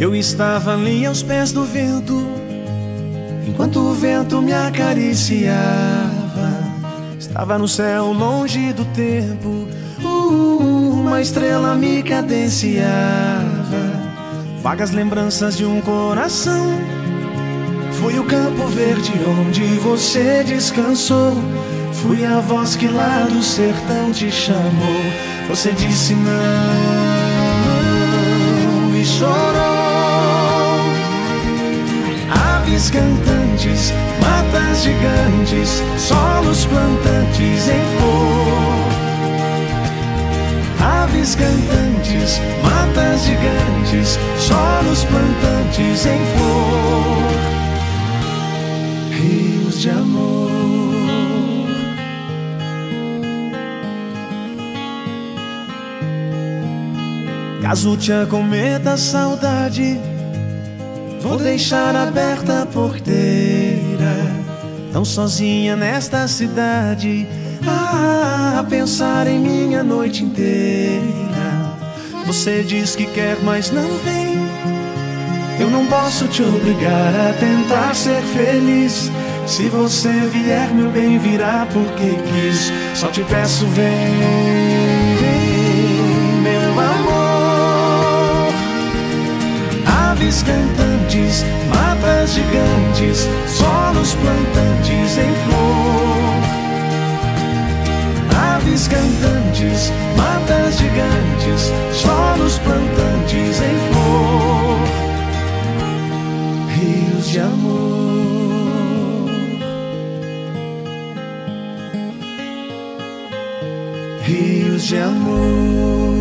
Eu estava ali aos pés do vento, enquanto o vento me acariciava. Estava no céu, longe do tempo, uh, uma estrela me cadenciava. Vagas lembranças de um coração. Fui o campo verde onde você descansou. Fui a voz que lá do sertão te chamou. Você disse não Aves cantantes, matas gigantes, solos plantantes em flor. Aves cantantes, matas gigantes, solos plantantes em flor. Rios de amor. Caso te acometa saudade, vou deixar aberta a porteira. Tão sozinha nesta cidade, ah, a pensar em minha noite inteira. Você diz que quer, mas não vem. Eu não posso te obrigar a tentar ser feliz. Se você vier, meu bem, virá porque quis. Só te peço, vem, gigantes, solos plantantes em flor. Aves cantantes, matas gigantes, solos plantantes em flor. Rios de amor. Rios de amor.